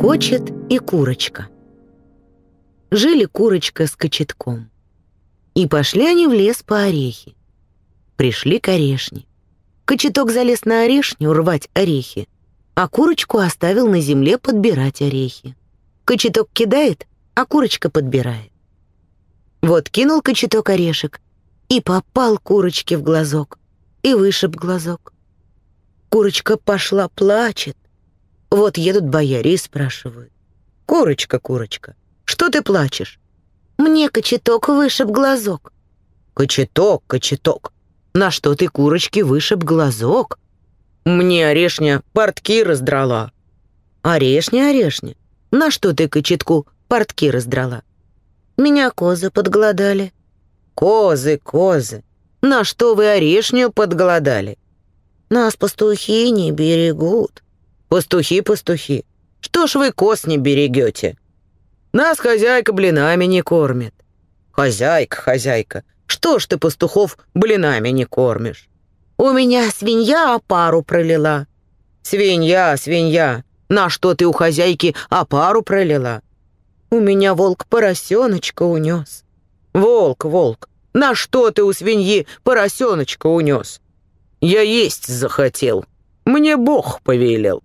Кочет и курочка. Жили курочка с кочетком. И пошли они в лес по орехи. Пришли к орешне. Кочеток залез на орешню рвать орехи, а курочку оставил на земле подбирать орехи. Кочеток кидает, а курочка подбирает. Вот кинул кочеток орешек и попал курочке в глазок, и вышиб глазок. Курочка пошла, плачет. Вот едут бояре и спрашивают. «Курочка, курочка, что ты плачешь?» «Мне кочеток вышиб глазок». «Кочеток, кочеток, на что ты курочке вышиб глазок?» «Мне орешня портки раздрала». «Орешня, орешня, на что ты кочетку портки раздрала?» «Меня козы подголодали». «Козы, козы, на что вы орешню подголодали?» «Нас пастухи не берегут». «Пастухи, пастухи, что ж вы коз не берегете?» «Нас хозяйка блинами не кормит». «Хозяйка, хозяйка, что ж ты пастухов блинами не кормишь?» «У меня свинья опару пролила». «Свинья, свинья, на что ты у хозяйки опару пролила?» «У меня волк поросеночка унес». «Волк, волк, на что ты у свиньи поросеночка унес?» «Я есть захотел. Мне Бог повелел».